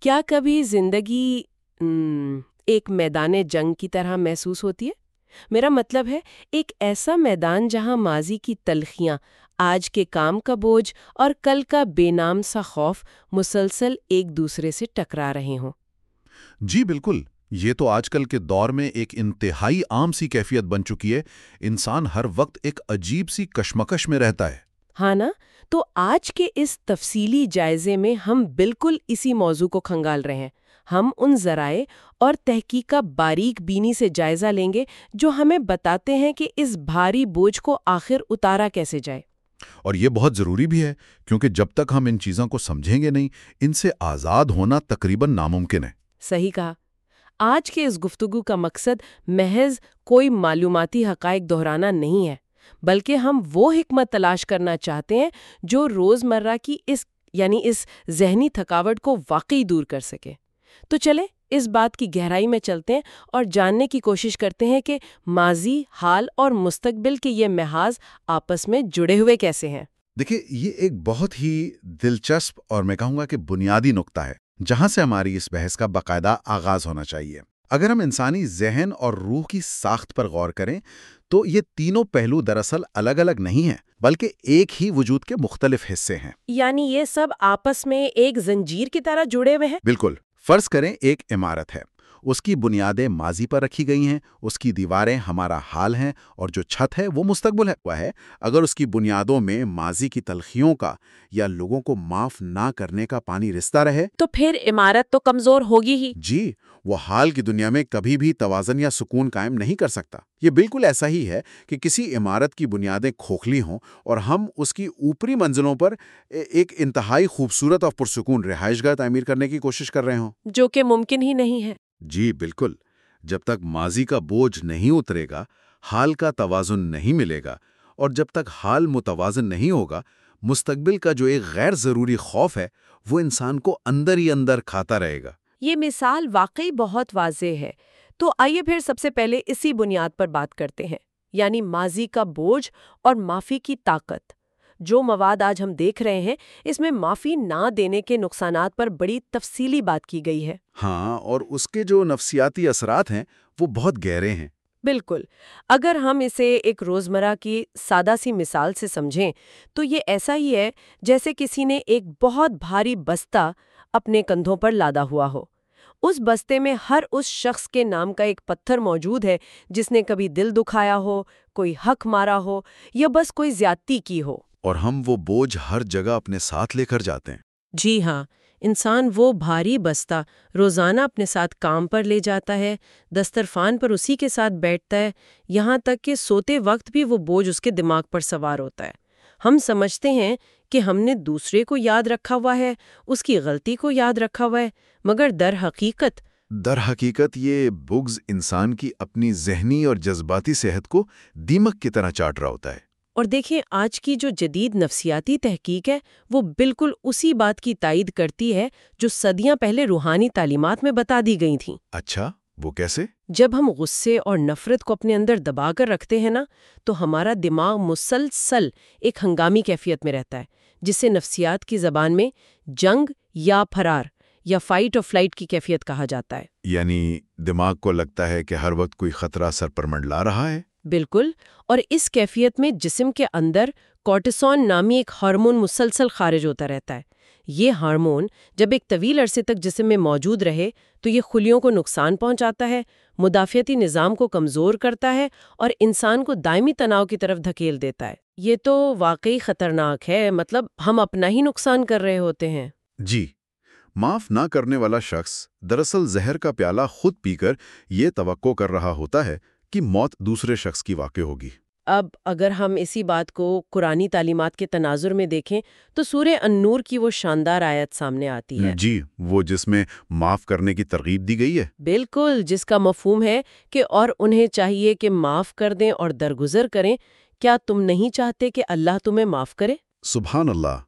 کیا کبھی زندگی ایک میدان جنگ کی طرح محسوس ہوتی ہے؟ میرا مطلب ہے، ایک ایسا میدان جہاں ماضی کی تلخیاں، آج کے کام کا بوجھ اور کل کا بے نام سا خوف مسلسل ایک دوسرے سے ٹکرا رہے ہوں۔ جی بالکل۔ یہ تو آج کل کے دور میں ایک انتہائی عام سی کیفیت بن چکی ہے۔ انسان ہر وقت ایک عجیب سی کشمکش میں رہتا ہے۔ ہاں نا؟ تو آج کے اس تفصیلی جائزے میں ہم بالکل اسی موضوع کو کھنگال رہے ہیں۔ ہم ان ذرائع اور تحقیق کا باریک بینی سے جائزہ لیں گے جو ہمیں بتاتے ہیں کہ اس بھاری بوجھ کو آخر اتارا کیسے جائے۔ اور یہ بہت ضروری بھی ہے کیونکہ جب تک ہم ان چیزوں کو سمجھیں گے نہیں ان سے آزاد ہونا تقریباً ناممکن ہے۔ صحیح کہا۔ آج کے اس گفتگو کا مقصد محض کوئی معلوماتی حقائق دہرانا نہیں ہے۔ بلکہ ہم وہ حکمت تلاش کرنا چاہتے ہیں جو روز مرہ کی اس یعنی اس ذہنی تھکاوٹ کو واقعی دور کر سکے۔ تو چلے اس بات کی گہرائی میں چلتے ہیں اور جاننے کی کوشش کرتے ہیں کہ ماضی، حال اور مستقبل کے یہ محاذ آپس میں جڑے ہوئے کیسے ہیں۔ دیکھیے، یہ ایک بہت ہی دلچسپ اور میں کہوں گا کہ بنیادی نقطہ ہے، جہاں سے ہماری اس بحث کا باقاعدہ آغاز ہونا چاہیے۔ اگر ہم انسانی ذہن اور روح کی ساخت پر غور کریں تو یہ تینوں پہلو دراصل الگ الگ نہیں ہیں بلکہ ایک ہی وجود کے مختلف حصے ہیں۔ یعنی یہ سب آپس میں ایک زنجیر کی طرح جڑے ہوئے ہیں؟ بالکل۔ فرض کریں ایک عمارت ہے۔ اس کی بنیادیں ماضی پر رکھی گئی ہیں اس کی دیواریں ہمارا حال ہیں اور جو چھت ہے وہ مستقبل ہے۔ ہوا ہے اگر اس کی بنیادوں میں ماضی کی تلخیوں کا یا لوگوں کو معاف نہ کرنے کا پانی رستا رہے۔ تو پھر عمارت تو کمزور ہوگی ہی۔ جی وہ حال کی دنیا میں کبھی بھی توازن یا سکون قائم نہیں کر سکتا۔ یہ بالکل ایسا ہی ہے کہ کسی عمارت کی بنیادیں کھوکھلی ہوں اور ہم اس کی اوپری منزلوں پر ایک انتہائی خوبصورت اور پرسکون رہائش گاہ تعمیر کرنے کی کوشش کر رہے ہوں۔ جو کہ ممکن ہی نہیں ہے۔ جی بالکل۔ جب تک ماضی کا بوجھ نہیں اترے گا، حال کا توازن نہیں ملے گا، اور جب تک حال متوازن نہیں ہوگا، مستقبل کا جو ایک غیر ضروری خوف ہے، وہ انسان کو اندر ہی اندر کھاتا رہے گا۔ یہ مثال واقعی بہت واضح ہے۔ تو آئیے پھر سب سے پہلے اسی بنیاد پر بات کرتے ہیں یعنی ماضی کا بوجھ اور معافی کی طاقت۔ جو مواد آج ہم دیکھ رہے ہیں اس میں معافی نہ دینے کے نقصانات پر بڑی تفصیلی بات کی گئی ہے۔ ہاں اور اس کے جو نفسیاتی اثرات ہیں وہ بہت گہرے ہیں۔ بالکل۔ اگر ہم اسے ایک روزمرہ کی سادہ سی مثال سے سمجھیں تو یہ ایسا ہی ہے جیسے کسی نے ایک بہت بھاری بستہ اپنے کندھوں پر لادا ہوا ہو۔ اس بستے میں ہر اس شخص کے نام کا ایک پتھر موجود ہے جس نے کبھی دل دکھایا ہو کوئی حق مارا ہو یا بس کوئی زیادتی کی ہو۔ اور ہم وہ بوجھ ہر جگہ اپنے ساتھ لے کر جاتے ہیں۔ جی ہاں انسان وہ بھاری بستہ روزانہ اپنے ساتھ کام پر لے جاتا ہے دسترفان پر اسی کے ساتھ بیٹھتا ہے یہاں تک کہ سوتے وقت بھی وہ بوجھ اس کے دماغ پر سوار ہوتا ہے۔ ہم سمجھتے ہیں کہ ہم نے دوسرے کو یاد رکھا ہوا ہے اس کی غلطی کو یاد رکھا ہوا ہے مگر در حقیقت در حقیقت یہ بغض انسان کی اپنی ذہنی اور جذباتی صحت کو دیمک کی طرح چاٹ رہا ہوتا ہے۔ اور دیکھیں آج کی جو جدید نفسیاتی تحقیق ہے وہ بالکل اسی بات کی تائید کرتی ہے جو صدیاں پہلے روحانی تعلیمات میں بتا دی گئی تھیں۔ اچھا وہ کیسے؟ جب ہم غصے اور نفرت کو اپنے اندر دبا کر رکھتے ہیں نا تو ہمارا دماغ مسلسل ایک ہنگامی کیفیت میں رہتا ہے جسے نفسیات کی زبان میں جنگ یا فرار یا فائٹ اور فلائٹ کی کیفیت کہا جاتا ہے۔ یعنی دماغ کو لگتا ہے کہ ہر وقت کوئی خطرہ سر پر منڈلا رہا ہے؟ بالکل، اور اس کیفیت میں جسم کے اندر کورٹیسون نامی ایک ہارمون مسلسل خارج ہوتا رہتا ہے۔ یہ ہارمون جب ایک طویل عرصے تک جسم میں موجود رہے تو یہ خلیوں کو نقصان پہنچاتا ہے، مدافعتی نظام کو کمزور کرتا ہے اور انسان کو دائمی تناؤ کی طرف دھکیل دیتا ہے۔ یہ تو واقعی خطرناک ہے مطلب ہم اپنا ہی نقصان کر رہے ہوتے ہیں۔ جی۔ معاف نہ کرنے والا شخص دراصل زہر کا پیالہ خود پی کر یہ توقع کر رہا ہوتا ہے کہ موت دوسرے شخص کی واقع ہوگی۔ اب اگر ہم اسی بات کو قرآنی تعلیمات کے تناظر میں دیکھیں تو سورہ النور کی وہ شاندار آیت سامنے آتی ہے۔ جی وہ جس میں معاف کرنے کی ترغیب دی گئی ہے۔ بالکل جس کا مفہوم ہے کہ اور انہیں چاہیے کہ معاف کر دیں اور درگزر کریں۔ کیا تم نہیں چاہتے کہ اللہ تمہیں معاف کرے؟ سبحان اللہ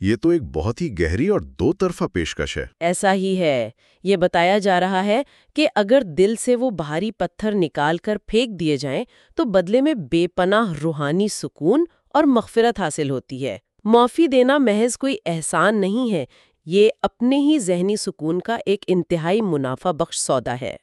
یہ تو ایک بہت ہی گہری اور دو طرفہ پیشکش ہے۔ ایسا ہی ہے۔ یہ بتایا جا رہا ہے کہ اگر دل سے وہ بھاری پتھر نکال کر پھینک دیے جائیں تو بدلے میں بے پناہ روحانی سکون اور مغفرت حاصل ہوتی ہے۔ معافی دینا محض کوئی احسان نہیں ہے یہ اپنے ہی ذہنی سکون کا ایک انتہائی منافع بخش سودا ہے۔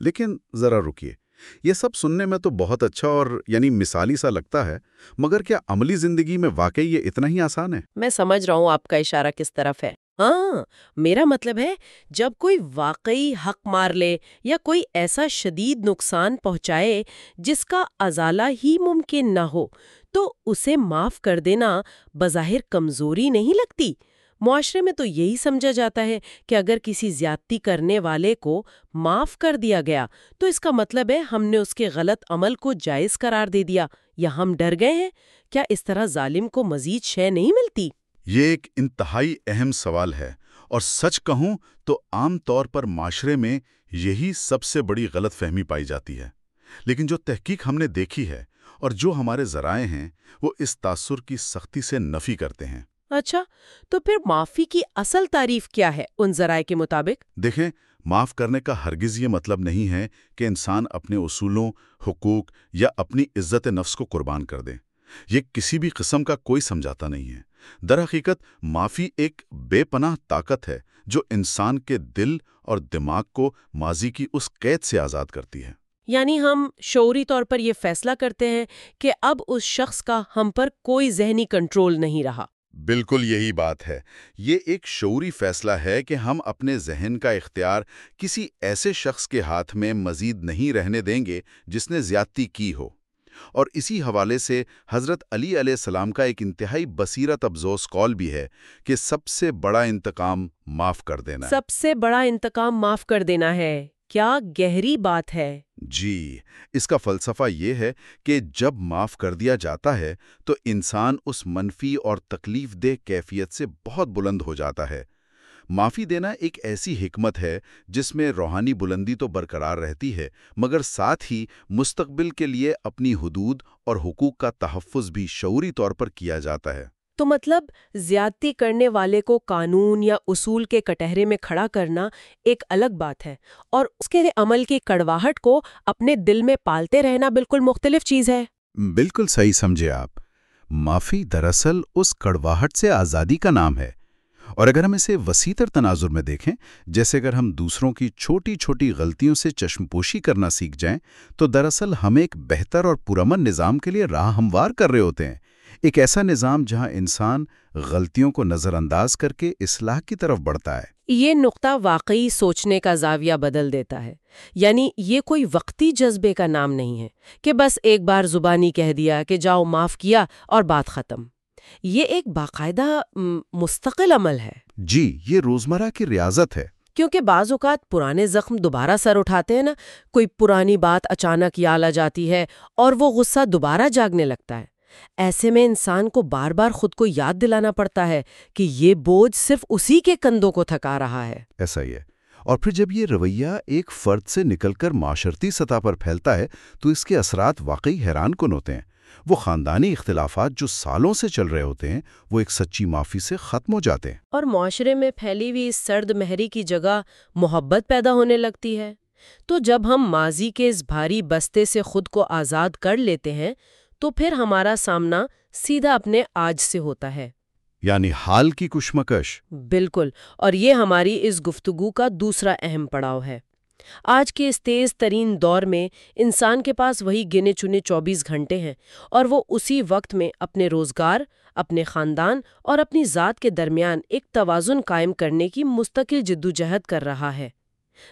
لیکن ذرا رکیے۔ یہ سب سننے میں تو بہت اچھا اور یعنی مثالی سا لگتا ہے، مگر کیا عملی زندگی میں واقعی یہ اتنا ہی آسان ہے؟ میں سمجھ رہا ہوں آپ کا اشارہ کس طرف ہے۔ ہاں میرا مطلب ہے، جب کوئی واقعی حق مار لے یا کوئی ایسا شدید نقصان پہنچائے جس کا ازالہ ہی ممکن نہ ہو، تو اسے معاف کر دینا بظاہر کمزوری نہیں لگتی۔ معاشرے میں تو یہی سمجھا جاتا ہے کہ اگر کسی زیادتی کرنے والے کو معاف کر دیا گیا تو اس کا مطلب ہے ہم نے اس کے غلط عمل کو جائز قرار دے دیا یا ہم ڈر گئے ہیں؟ کیا اس طرح ظالم کو مزید شے نہیں ملتی؟ یہ ایک انتہائی اہم سوال ہے اور سچ کہوں تو عام طور پر معاشرے میں یہی سب سے بڑی غلط فہمی پائی جاتی ہے۔ لیکن جو تحقیق ہم نے دیکھی ہے اور جو ہمارے ذرائع ہیں وہ اس تاثر کی سختی سے نفی کرتے ہیں۔ اچھا تو پھر معافی کی اصل تعریف کیا ہے ان ذرائع کے مطابق؟ دیکھیں معاف کرنے کا ہرگز یہ مطلب نہیں ہے کہ انسان اپنے اصولوں حقوق یا اپنی عزت نفس کو قربان کر دے۔ یہ کسی بھی قسم کا کوئی سمجھاتا نہیں ہے۔ در حقیقت معافی ایک بے پناہ طاقت ہے جو انسان کے دل اور دماغ کو ماضی کی اس قید سے آزاد کرتی ہے۔ یعنی ہم شعوری طور پر یہ فیصلہ کرتے ہیں کہ اب اس شخص کا ہم پر کوئی ذہنی کنٹرول نہیں رہا۔ بالکل یہی بات ہے۔ یہ ایک شعوری فیصلہ ہے کہ ہم اپنے ذہن کا اختیار کسی ایسے شخص کے ہاتھ میں مزید نہیں رہنے دیں گے جس نے زیادتی کی ہو۔ اور اسی حوالے سے حضرت علی علیہ السلام کا ایک انتہائی بصیرت افزوس کال بھی ہے کہ سب سے بڑا انتقام معاف کر دینا سب سے بڑا انتقام معاف کر دینا ہے۔ کیا گہری بات ہے؟ جی اس کا فلسفہ یہ ہے کہ جب معاف کر دیا جاتا ہے تو انسان اس منفی اور تکلیف دہ کیفیت سے بہت بلند ہو جاتا ہے۔ معافی دینا ایک ایسی حکمت ہے جس میں روحانی بلندی تو برقرار رہتی ہے، مگر ساتھ ہی مستقبل کے لیے اپنی حدود اور حقوق کا تحفظ بھی شعوری طور پر کیا جاتا ہے۔ تو مطلب زیادتی کرنے والے کو قانون یا اصول کے کٹہرے میں کھڑا کرنا ایک الگ بات ہے اور اس کے عمل کی کڑواہٹ کو اپنے دل میں پالتے رہنا بالکل مختلف چیز ہے۔ بالکل صحیح سمجھے آپ۔ معافی دراصل اس کڑواہٹ سے آزادی کا نام ہے۔ اور اگر ہم اسے وسیع تر تناظر میں دیکھیں، جیسے اگر ہم دوسروں کی چھوٹی چھوٹی غلطیوں سے چشم پوشی کرنا سیکھ جائیں، تو دراصل ہم ایک بہتر اور پرامن نظام کے لیے راہ ہموار کر رہے ہوتے ہیں۔ ایک ایسا نظام جہاں انسان غلطیوں کو نظر انداز کر کے اصلاح کی طرف بڑھتا ہے۔ یہ نقطہ واقعی سوچنے کا زاویہ بدل دیتا ہے۔ یعنی یہ کوئی وقتی جذبے کا نام نہیں ہے کہ بس ایک بار زبانی کہہ دیا کہ جاؤ معاف کیا اور بات ختم۔ یہ ایک باقاعدہ مستقل عمل ہے۔ جی یہ روزمرہ کی ریاضت ہے۔ کیونکہ بعض اوقات پرانے زخم دوبارہ سر اٹھاتے ہیں نا کوئی پرانی بات اچانک یاد آ جاتی ہے اور وہ غصہ دوبارہ جاگنے لگتا ہے۔ ایسے میں انسان کو بار بار خود کو یاد دلانا پڑتا ہے کہ یہ بوجھ صرف اسی کے کندھوں کو تھکا رہا ہے۔ ایسا ہی ہے۔ اور پھر جب یہ رویہ ایک فرد سے نکل کر معاشرتی سطح پر پھیلتا ہے تو اس کے اثرات واقعی حیران کن ہوتے ہیں۔ وہ خاندانی اختلافات جو سالوں سے چل رہے ہوتے ہیں وہ ایک سچی معافی سے ختم ہو جاتے ہیں۔ اور معاشرے میں پھیلی ہوئی اس سرد مہری کی جگہ محبت پیدا ہونے لگتی ہے۔ تو جب ہم ماضی کے اس بھاری بستے سے خود کو آزاد کر لیتے ہیں تو پھر ہمارا سامنا سیدھا اپنے آج سے ہوتا ہے۔ یعنی حال کی کشمکش۔ بالکل اور یہ ہماری اس گفتگو کا دوسرا اہم پڑاؤ ہے۔ آج کے اس تیز ترین دور میں انسان کے پاس وہی گنے چنے چوبیس گھنٹے ہیں اور وہ اسی وقت میں اپنے روزگار اپنے خاندان اور اپنی ذات کے درمیان ایک توازن قائم کرنے کی مستقل جدوجہد کر رہا ہے۔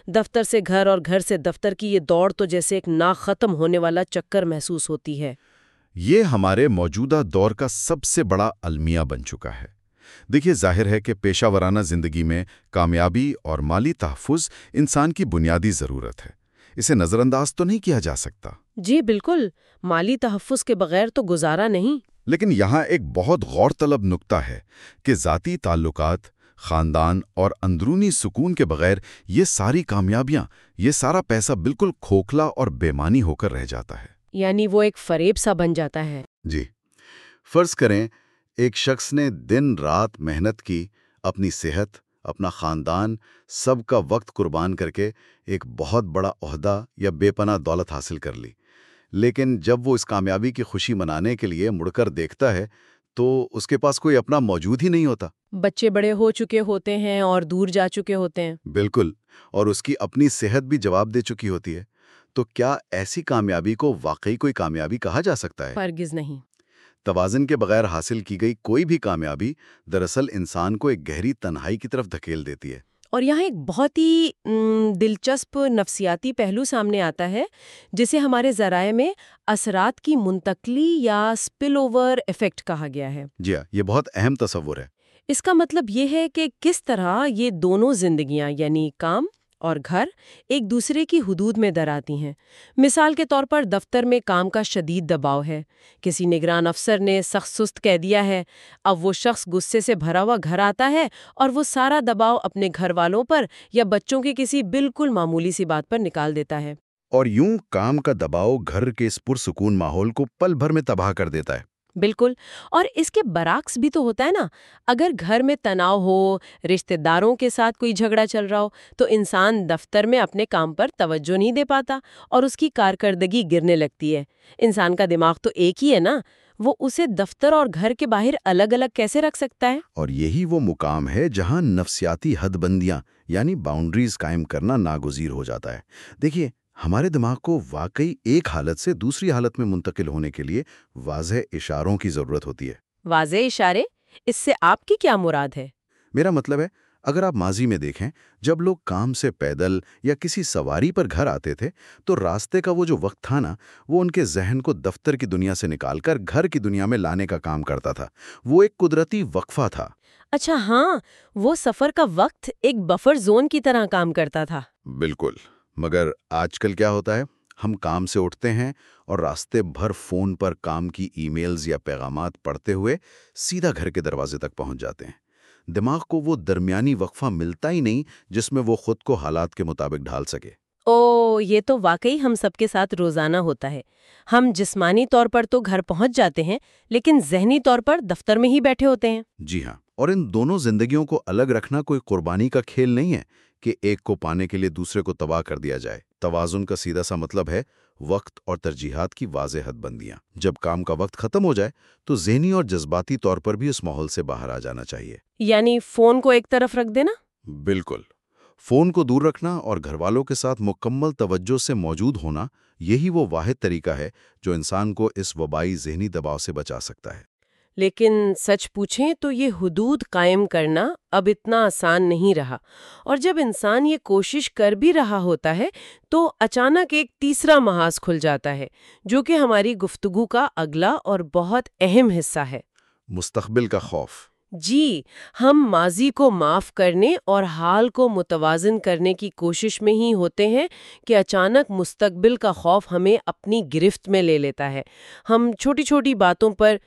دفتر سے گھر اور گھر سے دفتر کی یہ دوڑ تو جیسے ایک نا ختم ہونے والا چکر محسوس ہوتی ہے۔ یہ ہمارے موجودہ دور کا سب سے بڑا المیہ بن چکا ہے۔ دیکھیے ظاہر ہے کہ پیشہ ورانہ زندگی میں کامیابی اور مالی تحفظ انسان کی بنیادی ضرورت ہے۔ اسے نظر انداز تو نہیں کیا جا سکتا۔ جی بالکل۔ مالی تحفظ کے بغیر تو گزارا نہیں۔ لیکن یہاں ایک بہت غور طلب نکتہ ہے کہ ذاتی تعلقات خاندان اور اندرونی سکون کے بغیر یہ ساری کامیابیاں یہ سارا پیسہ بالکل کھوکھلا اور بےمانی ہو کر رہ جاتا ہے۔ یعنی وہ ایک فریب سا بن جاتا ہے۔ جی۔ فرض کریں ایک شخص نے دن رات محنت کی اپنی صحت اپنا خاندان سب کا وقت قربان کر کے ایک بہت بڑا عہدہ یا بے پناہ دولت حاصل کر لی۔ لیکن جب وہ اس کامیابی کی خوشی منانے کے لیے مڑ کر دیکھتا ہے تو اس کے پاس کوئی اپنا موجود ہی نہیں ہوتا۔ بچے بڑے ہو چکے ہوتے ہیں اور دور جا چکے ہوتے ہیں۔ بالکل۔ اور اس کی اپنی صحت بھی جواب دے چکی ہوتی ہے۔ تو کیا ایسی کامیابی کو واقعی کوئی کامیابی کہا جا سکتا ہے؟ فرگز نہیں۔ توازن کے بغیر حاصل کی گئی کوئی بھی کامیابی دراصل انسان کو ایک گہری تنہائی کی طرف دھکیل دیتی ہے۔ اور یہاں ایک بہت ہی دلچسپ نفسیاتی پہلو سامنے آتا ہے جسے ہمارے ذرائع میں اثرات کی منتقلی یا اسپل اوور افیکٹ کہا گیا ہے۔ جی ہاں یہ بہت اہم تصور ہے۔ اس کا مطلب یہ ہے کہ کس طرح یہ دونوں زندگیاں یعنی کام اور گھر ایک دوسرے کی حدود میں در آتی ہیں۔ مثال کے طور پر دفتر میں کام کا شدید دباؤ ہے۔ کسی نگران افسر نے سخت سست کہہ دیا ہے، اب وہ شخص غصے سے بھرا ہوا گھر آتا ہے اور وہ سارا دباؤ اپنے گھر والوں پر یا بچوں کی کسی بالکل معمولی سی بات پر نکال دیتا ہے۔ اور یوں کام کا دباؤ گھر کے اس پرسکون ماحول کو پل بھر میں تباہ کر دیتا ہے۔ بالکل، اور اس کے برعکس بھی تو ہوتا ہے نا، اگر گھر میں تناؤ ہو، رشتہ داروں کے ساتھ کوئی جھگڑا چل رہا ہو، تو انسان دفتر میں اپنے کام پر توجہ نہیں دے پاتا اور اس کی کارکردگی گرنے لگتی ہے۔ انسان کا دماغ تو ایک ہی ہے نا، وہ اسے دفتر اور گھر کے باہر الگ الگ کیسے رکھ سکتا ہے؟ اور یہی وہ مقام ہے جہاں نفسیاتی حد بندیاں یعنی باؤنڈریز قائم کرنا ناگزیر ہو جاتا ہے۔ دیکھیے ہمارے دماغ کو واقعی ایک حالت سے دوسری حالت میں منتقل ہونے کے لیے واضح اشاروں کی ضرورت ہوتی ہے۔ واضح اشارے؟ اس سے آپ کی کیا مراد ہے؟ میرا مطلب ہے اگر آپ ماضی میں دیکھیں جب لوگ کام سے پیدل یا کسی سواری پر گھر آتے تھے تو راستے کا وہ جو وقت تھا نا وہ ان کے ذہن کو دفتر کی دنیا سے نکال کر گھر کی دنیا میں لانے کا کام کرتا تھا۔ وہ ایک قدرتی وقفہ تھا۔ اچھا ہاں وہ سفر کا وقت ایک بفر زون کی طرح کام کرتا تھا۔ بالکل۔ مگر آج کل کیا ہوتا ہے؟ ہم کام سے اٹھتے ہیں اور راستے بھر فون پر کام کی ای میلز یا پیغامات پڑھتے ہوئے سیدھا گھر کے دروازے تک پہنچ جاتے ہیں۔ دماغ کو وہ درمیانی وقفہ ملتا ہی نہیں جس میں وہ خود کو حالات کے مطابق ڈھال سکے۔ او یہ تو واقعی ہم سب کے ساتھ روزانہ ہوتا ہے۔ ہم جسمانی طور پر تو گھر پہنچ جاتے ہیں لیکن ذہنی طور پر دفتر میں ہی بیٹھے ہوتے ہیں۔ جی ہاں اور ان دونوں زندگیوں کو الگ رکھنا کوئی قربانی کا کھیل نہیں ہے۔ کہ ایک کو پانے کے لیے دوسرے کو تباہ کر دیا جائے۔ توازن کا سیدھا سا مطلب ہے وقت اور ترجیحات کی واضح حد بندیاں۔ جب کام کا وقت ختم ہو جائے تو ذہنی اور جذباتی طور پر بھی اس ماحول سے باہر آ جانا چاہیے۔ یعنی فون کو ایک طرف رکھ دینا؟ بالکل۔ فون کو دور رکھنا اور گھر والوں کے ساتھ مکمل توجہ سے موجود ہونا یہی وہ واحد طریقہ ہے جو انسان کو اس وبائی ذہنی دباؤ سے بچا سکتا ہے۔ لیکن سچ پوچھیں تو یہ حدود قائم کرنا اب اتنا آسان نہیں رہا۔ اور جب انسان یہ کوشش کر بھی رہا ہوتا ہے تو اچانک ایک تیسرا محاذ کھل جاتا ہے، جو کہ ہماری گفتگو کا اگلا اور بہت اہم حصہ ہے۔ مستقبل کا خوف۔ جی ہم ماضی کو معاف کرنے اور حال کو متوازن کرنے کی کوشش میں ہی ہوتے ہیں کہ اچانک مستقبل کا خوف ہمیں اپنی گرفت میں لے لیتا ہے۔ ہم چھوٹی چھوٹی باتوں پر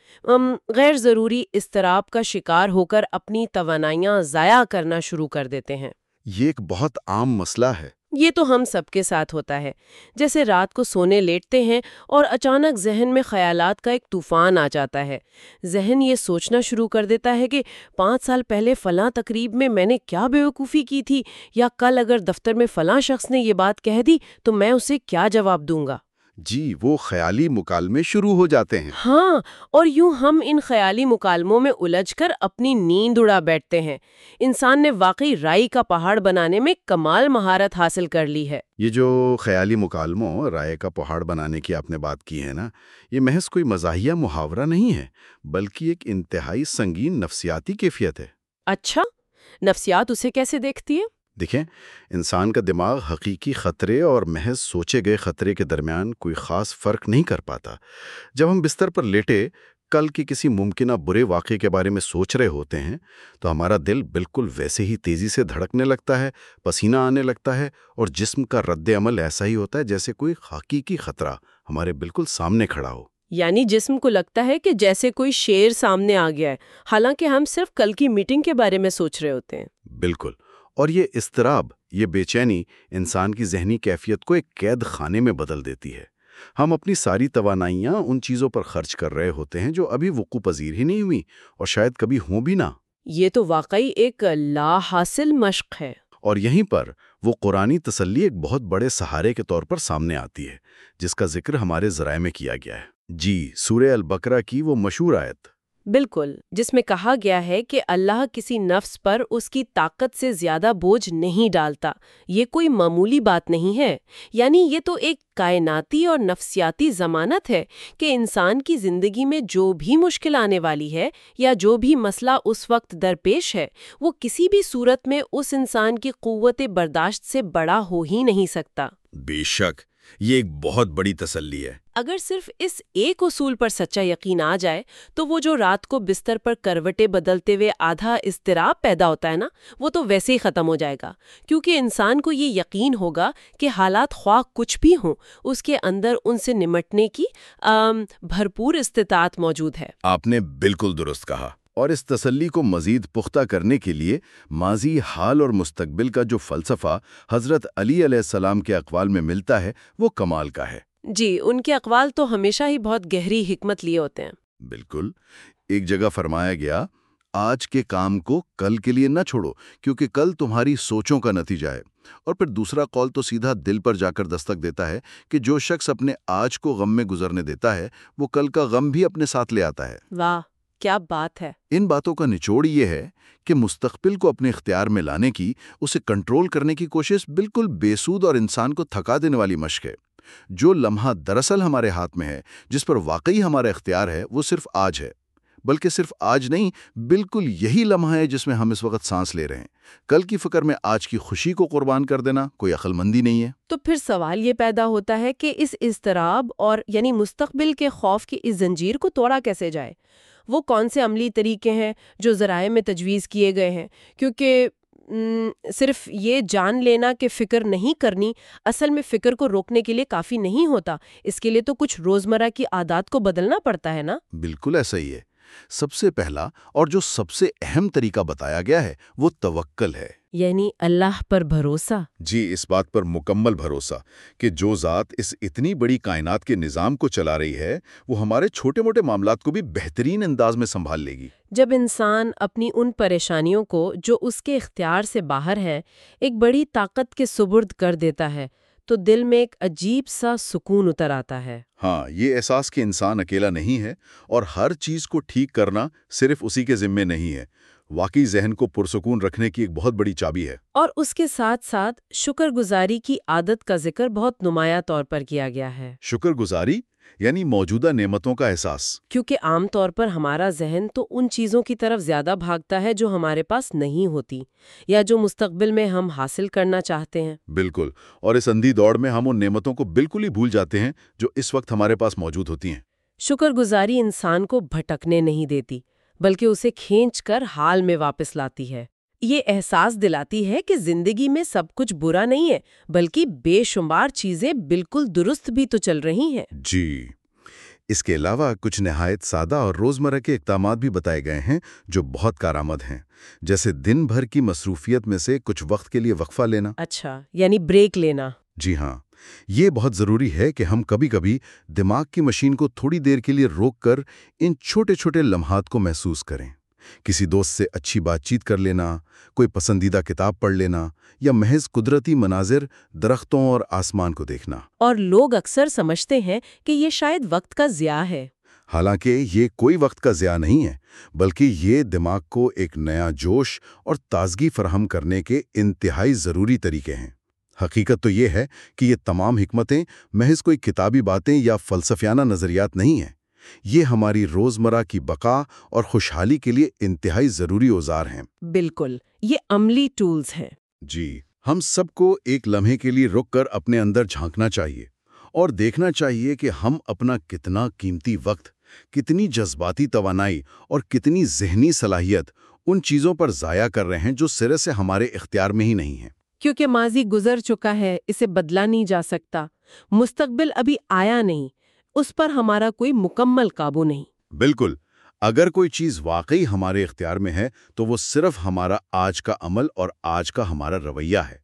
غیر ضروری اضطراب کا شکار ہو کر اپنی توانائیاں ضائع کرنا شروع کر دیتے ہیں۔ یہ ایک بہت عام مسئلہ ہے۔ یہ تو ہم سب کے ساتھ ہوتا ہے۔ جیسے رات کو سونے لیٹتے ہیں اور اچانک ذہن میں خیالات کا ایک طوفان آ جاتا ہے۔ ذہن یہ سوچنا شروع کر دیتا ہے کہ پانچ سال پہلے فلاں تقریب میں میں نے کیا بیوقوفی کی تھی یا کل اگر دفتر میں فلاں شخص نے یہ بات کہہ دی تو میں اسے کیا جواب دوں گا؟ جی وہ خیالی مکالمے شروع ہو جاتے ہیں۔ ہاں اور یوں ہم ان خیالی مکالموں میں الجھ کر اپنی نیند اڑا بیٹھتے ہیں۔ انسان نے واقعی رائی کا پہاڑ بنانے میں کمال مہارت حاصل کر لی ہے۔ یہ جو خیالی مکالموں رائے کا پہاڑ بنانے کی آپ نے بات کی ہے نا یہ محض کوئی مزاحیہ محاورہ نہیں ہے بلکہ ایک انتہائی سنگین نفسیاتی کیفیت ہے۔ اچھا نفسیات اسے کیسے دیکھتی ہے؟ دیکھیں انسان کا دماغ حقیقی خطرے اور محض سوچے گئے خطرے کے درمیان کوئی خاص فرق نہیں کر پاتا۔ جب ہم بستر پر لیٹے کل کے کسی ممکنہ برے واقعے کے بارے میں سوچ رہے ہوتے ہیں تو ہمارا دل بالکل ویسے ہی تیزی سے دھڑکنے لگتا ہے پسینہ آنے لگتا ہے اور جسم کا رد عمل ایسا ہی ہوتا ہے جیسے کوئی حقیقی خطرہ ہمارے بالکل سامنے کھڑا ہو۔ یعنی جسم کو لگتا ہے کہ جیسے کوئی شیر سامنے آ گیا ہے حالانکہ ہم صرف کل کی میٹنگ کے بارے میں سوچ رہے ہوتے ہیں۔ بالکل۔ اور یہ اضطراب یہ بے چینی انسان کی ذہنی کیفیت کو ایک قید خانے میں بدل دیتی ہے۔ ہم اپنی ساری توانائیاں ان چیزوں پر خرچ کر رہے ہوتے ہیں جو ابھی وقوع پذیر ہی نہیں ہوئی اور شاید کبھی ہوں بھی نہ۔ یہ تو واقعی ایک لا حاصل مشق ہے۔ اور یہیں پر وہ قرآنی تسلی ایک بہت بڑے سہارے کے طور پر سامنے آتی ہے جس کا ذکر ہمارے ذرائع میں کیا گیا ہے۔ جی سورہ البقرہ کی وہ مشہور آیت۔ بالکل، جس میں کہا گیا ہے کہ اللہ کسی نفس پر اس کی طاقت سے زیادہ بوجھ نہیں ڈالتا۔ یہ کوئی معمولی بات نہیں ہے۔ یعنی یہ تو ایک کائناتی اور نفسیاتی ضمانت ہے کہ انسان کی زندگی میں جو بھی مشکل آنے والی ہے یا جو بھی مسئلہ اس وقت درپیش ہے، وہ کسی بھی صورت میں اس انسان کی قوت برداشت سے بڑا ہو ہی نہیں سکتا۔ بے شک، یہ ایک بہت بڑی تسلی ہے۔ اگر صرف اس ایک اصول پر سچا یقین آ جائے، تو وہ جو رات کو بستر پر کروٹیں بدلتے ہوئے آدھا اضطراب پیدا ہوتا ہے نا، وہ تو ویسے ہی ختم ہو جائے گا۔ کیونکہ انسان کو یہ یقین ہوگا کہ حالات خواہ کچھ بھی ہوں، اس کے اندر ان سے نمٹنے کی بھرپور استطاعت موجود ہے۔ آپ نے بالکل درست کہا۔ اور اس تسلی کو مزید پختہ کرنے کے لیے ماضی، حال اور مستقبل کا جو فلسفہ حضرت علی علیہ السلام کے اقوال میں ملتا ہے، وہ کمال کا ہے۔ جی ان کے اقوال تو ہمیشہ ہی بہت گہری حکمت لیے ہوتے ہیں۔ بالکل۔ ایک جگہ فرمایا گیا آج کے کام کو کل کے لیے نہ چھوڑو کیونکہ کل تمہاری سوچوں کا نتیجہ ہے۔ اور پھر دوسرا قول تو سیدھا دل پر جا کر دستک دیتا ہے کہ جو شخص اپنے آج کو غم میں گزرنے دیتا ہے وہ کل کا غم بھی اپنے ساتھ لے آتا ہے۔ واہ کیا بات ہے۔ ان باتوں کا نچوڑ یہ ہے کہ مستقبل کو اپنے اختیار میں لانے کی اسے کنٹرول کرنے کی کوشش بالکل بے سود اور انسان کو تھکا دینے والی مشق ہے۔ جو لمحہ دراصل ہمارے ہاتھ میں ہے، جس پر واقعی ہمارا اختیار ہے، وہ صرف آج ہے۔ بلکہ صرف آج نہیں، بالکل یہی لمحہ ہے جس میں ہم اس وقت سانس لے رہے ہیں۔ کل کی فکر میں آج کی خوشی کو قربان کر دینا کوئی عقل مندی نہیں ہے۔ تو پھر سوال یہ پیدا ہوتا ہے کہ اس اضطراب اور یعنی مستقبل کے خوف کی اس زنجیر کو توڑا کیسے جائے؟ وہ کون سے عملی طریقے ہیں جو ذرائع میں تجویز کیے گئے ہیں؟ کیونکہ صرف یہ جان لینا کہ فکر نہیں کرنی اصل میں فکر کو روکنے کے لیے کافی نہیں ہوتا۔ اس کے لیے تو کچھ روزمرہ کی عادات کو بدلنا پڑتا ہے نا؟ بالکل ایسا ہی ہے۔ سب سے پہلا اور جو سب سے اہم طریقہ بتایا گیا ہے وہ توکل ہے۔ یعنی اللہ پر بھروسہ۔ جی اس بات پر مکمل بھروسہ کہ جو ذات اس اتنی بڑی کائنات کے نظام کو چلا رہی ہے وہ ہمارے چھوٹے موٹے معاملات کو بھی بہترین انداز میں سنبھال لے گی۔ جب انسان اپنی ان پریشانیوں کو جو اس کے اختیار سے باہر ہے ایک بڑی طاقت کے سبرد کر دیتا ہے تو دل میں ایک عجیب سا سکون اتر آتا ہے۔ ہاں یہ احساس کہ انسان اکیلا نہیں ہے اور ہر چیز کو ٹھیک کرنا صرف اسی کے ذمے نہیں ہے۔ واقعی ذہن کو پرسکون رکھنے کی ایک بہت بڑی چابی ہے۔ اور اس کے ساتھ ساتھ شکر گزاری کی عادت کا ذکر بہت نمایاں طور پر کیا گیا ہے۔ شکر گزاری یعنی موجودہ نعمتوں کا احساس۔ کیونکہ عام طور پر ہمارا ذہن تو ان چیزوں کی طرف زیادہ بھاگتا ہے جو ہمارے پاس نہیں ہوتی یا جو مستقبل میں ہم حاصل کرنا چاہتے ہیں۔ بالکل۔ اور اس اندھی دوڑ میں ہم ان نعمتوں کو بالکل ہی بھول جاتے ہیں جو اس وقت ہمارے پاس موجود ہوتی ہیں۔ شکر گزاری انسان کو بھٹکنے نہیں دیتی۔ بلکہ اسے کھینچ کر حال میں واپس لاتی ہے۔ یہ احساس دلاتی ہے کہ زندگی میں سب کچھ برا نہیں ہے بلکہ بے شمار چیزیں بالکل درست بھی تو چل رہی ہیں۔ جی۔ اس کے علاوہ کچھ نہایت سادہ اور روزمرہ کے اقدامات بھی بتائے گئے ہیں جو بہت کارآمد ہیں۔ جیسے دن بھر کی مصروفیت میں سے کچھ وقت کے لیے وقفہ لینا۔ اچھا یعنی بریک لینا۔ جی ہاں۔ یہ بہت ضروری ہے کہ ہم کبھی کبھی دماغ کی مشین کو تھوڑی دیر کے لیے روک کر ان چھوٹے چھوٹے لمحات کو محسوس کریں۔ کسی دوست سے اچھی بات چیت کر لینا کوئی پسندیدہ کتاب پڑھ لینا یا محض قدرتی مناظر درختوں اور آسمان کو دیکھنا۔ اور لوگ اکثر سمجھتے ہیں کہ یہ شاید وقت کا ضیاع ہے۔ حالانکہ یہ کوئی وقت کا ضیاع نہیں ہے بلکہ یہ دماغ کو ایک نیا جوش اور تازگی فراہم کرنے کے انتہائی ضروری طریقے ہیں۔ حقیقت تو یہ ہے کہ یہ تمام حکمتیں محض کوئی کتابی باتیں یا فلسفیانہ نظریات نہیں ہیں۔ یہ ہماری روزمرہ کی بقا اور خوشحالی کے لیے انتہائی ضروری اوزار ہیں۔ بالکل یہ عملی ٹولز ہیں۔ جی ہم سب کو ایک لمحے کے لیے رک کر اپنے اندر جھانکنا چاہیے اور دیکھنا چاہیے کہ ہم اپنا کتنا قیمتی وقت کتنی جذباتی توانائی اور کتنی ذہنی صلاحیت ان چیزوں پر ضائع کر رہے ہیں جو سرے سے ہمارے اختیار میں ہی نہیں ہیں۔ کیونکہ ماضی گزر چکا ہے، اسے بدلا نہیں جا سکتا۔ مستقبل ابھی آیا نہیں، اس پر ہمارا کوئی مکمل قابو نہیں۔ بالکل۔ اگر کوئی چیز واقعی ہمارے اختیار میں ہے، تو وہ صرف ہمارا آج کا عمل اور آج کا ہمارا رویہ ہے۔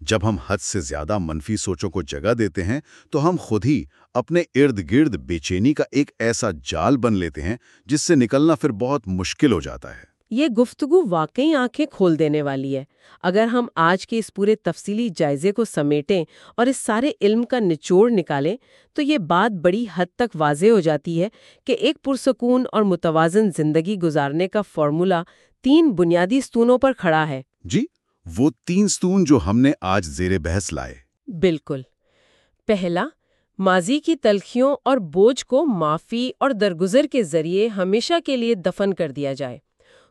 جب ہم حد سے زیادہ منفی سوچوں کو جگہ دیتے ہیں، تو ہم خود ہی اپنے ارد گرد بے چینی کا ایک ایسا جال بن لیتے ہیں، جس سے نکلنا پھر بہت مشکل ہو جاتا ہے۔ یہ گفتگو واقعی آنکھیں کھول دینے والی ہے۔ اگر ہم آج کے اس پورے تفصیلی جائزے کو سمیٹیں اور اس سارے علم کا نچوڑ نکالیں تو یہ بات بڑی حد تک واضح ہو جاتی ہے کہ ایک پرسکون اور متوازن زندگی گزارنے کا فارمولا تین بنیادی ستونوں پر کھڑا ہے۔ جی وہ تین ستون جو ہم نے آج زیر بحث لائے۔ بالکل۔ پہلا ماضی کی تلخیوں اور بوجھ کو معافی اور درگزر کے ذریعے ہمیشہ کے لیے دفن کر دیا جائے۔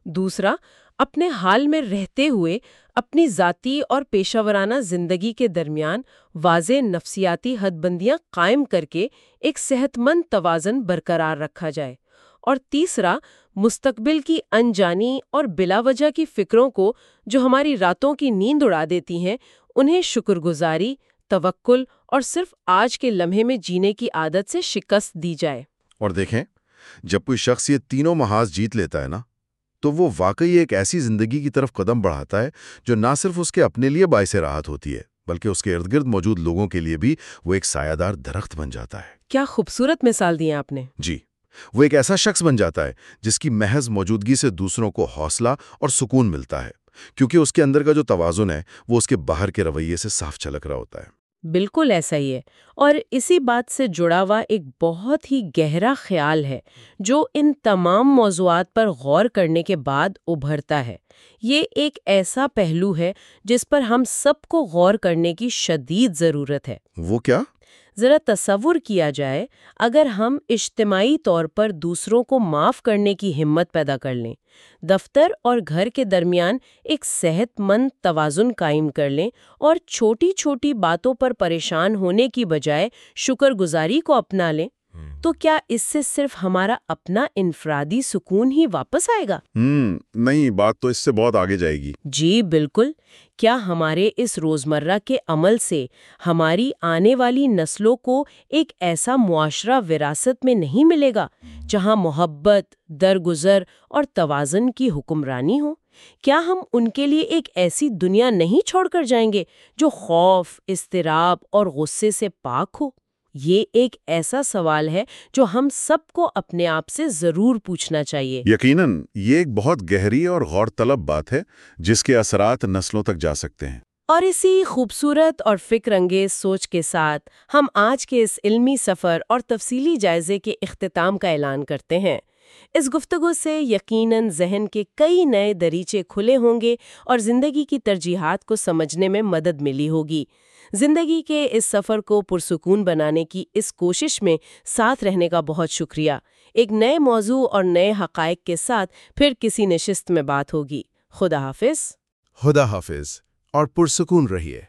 دوسرا، اپنے حال میں رہتے ہوئے اپنی ذاتی اور پیشہ ورانہ زندگی کے درمیان واضح نفسیاتی حد بندیاں قائم کر کے ایک صحت مند توازن برقرار رکھا جائے۔ اور تیسرا، مستقبل کی انجانی اور بلا وجہ کی فکروں کو جو ہماری راتوں کی نیند اڑا دیتی ہیں، انہیں شکر گزاری، توکل اور صرف آج کے لمحے میں جینے کی عادت سے شکست دی جائے۔ اور دیکھیں، جب کوئی شخص یہ تینوں محاذ جیت لیتا ہے نا تو وہ واقعی ایک ایسی زندگی کی طرف قدم بڑھاتا ہے جو نہ صرف اس کے اپنے لیے باعث راحت ہوتی ہے بلکہ اس کے ارد گرد موجود لوگوں کے لیے بھی وہ ایک سایہ دار درخت بن جاتا ہے۔ کیا خوبصورت مثال دی آپ نے۔ جی وہ ایک ایسا شخص بن جاتا ہے جس کی محض موجودگی سے دوسروں کو حوصلہ اور سکون ملتا ہے کیونکہ اس کے اندر کا جو توازن ہے وہ اس کے باہر کے رویے سے صاف چھلک رہا ہوتا ہے۔ بالکل ایسا ہی ہے۔ اور اسی بات سے جڑا ہوا ایک بہت ہی گہرا خیال ہے جو ان تمام موضوعات پر غور کرنے کے بعد ابھرتا ہے۔ یہ ایک ایسا پہلو ہے جس پر ہم سب کو غور کرنے کی شدید ضرورت ہے۔ وہ کیا؟ ذرا تصور کیا جائے، اگر ہم اجتماعی طور پر دوسروں کو معاف کرنے کی ہمت پیدا کر لیں، دفتر اور گھر کے درمیان ایک صحت مند توازن قائم کر لیں اور چھوٹی چھوٹی باتوں پر پریشان ہونے کی بجائے شکر گزاری کو اپنا لیں۔ تو کیا اس سے صرف ہمارا اپنا انفرادی سکون ہی واپس آئے گا؟ ہم نہیں بات تو اس سے بہت آگے جائے گی۔ جی بالکل۔ کیا ہمارے اس روزمرہ کے عمل سے ہماری آنے والی نسلوں کو ایک ایسا معاشرہ وراثت میں نہیں ملے گا جہاں محبت درگزر اور توازن کی حکمرانی ہو؟ کیا ہم ان کے لیے ایک ایسی دنیا نہیں چھوڑ کر جائیں گے جو خوف اضطراب اور غصے سے پاک ہو؟ یہ ایک ایسا سوال ہے جو ہم سب کو اپنے آپ سے ضرور پوچھنا چاہیے۔ یقیناً یہ ایک بہت گہری اور غور طلب بات ہے جس کے اثرات نسلوں تک جا سکتے ہیں۔ اور اسی خوبصورت اور فکر انگیز سوچ کے ساتھ ہم آج کے اس علمی سفر اور تفصیلی جائزے کے اختتام کا اعلان کرتے ہیں۔ اس گفتگو سے یقیناً ذہن کے کئی نئے دریچے کھلے ہوں گے اور زندگی کی ترجیحات کو سمجھنے میں مدد ملی ہوگی۔ زندگی کے اس سفر کو پرسکون بنانے کی اس کوشش میں ساتھ رہنے کا بہت شکریہ۔ ایک نئے موضوع اور نئے حقائق کے ساتھ پھر کسی نشست میں بات ہوگی۔ خدا حافظ۔ خدا حافظ۔ اور پرسکون رہیے۔